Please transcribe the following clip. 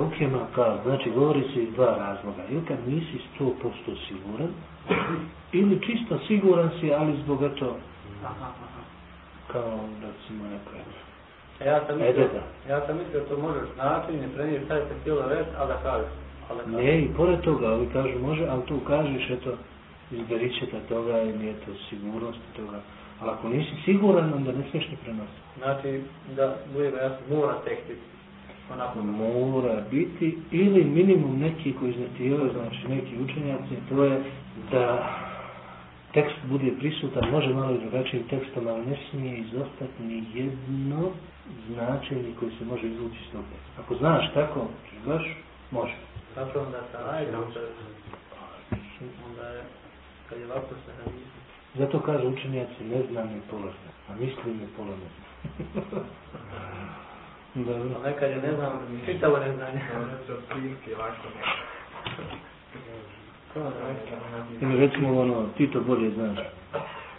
Ukema kao, znači govori se iz dva razloga. Ili kad nisi 100% siguran, ili čisto siguran si, ali zbog eto, kao recimo neko je. E, Ja sam mislio, ja sam mislio to možeš način, ne preniješ šta je se htjelo reći, ali da kažeš. Ali. Ne, i pored toga, ovi kažu može, ali tu kažeš, eto, izberi ćete toga ili eto, sigurnost toga. Ali ako nisi siguran, onda ne smiješ ni prenositi. Znači, da bude jasno, mora tekst biti. Onako. Mora biti, ili minimum neki koji zahtijevaju, znači neki učenjaci, to je da tekst bude prisutan, može malo i drugačijim tekstom, ali ne smije izostati ni jedno značenje koje se može izvući iz toga. Ako znaš tako, baš može. Zato onda sa ajdom, onda je, kad je ovako sa hadisom. Zato kažu učenjaci, ne znam ni pola zna, a mislim ni pola ne znam. Dobro. A nekad je, ne znam, čitavo neznanje. Ili recimo ono, ti to bolje znaš.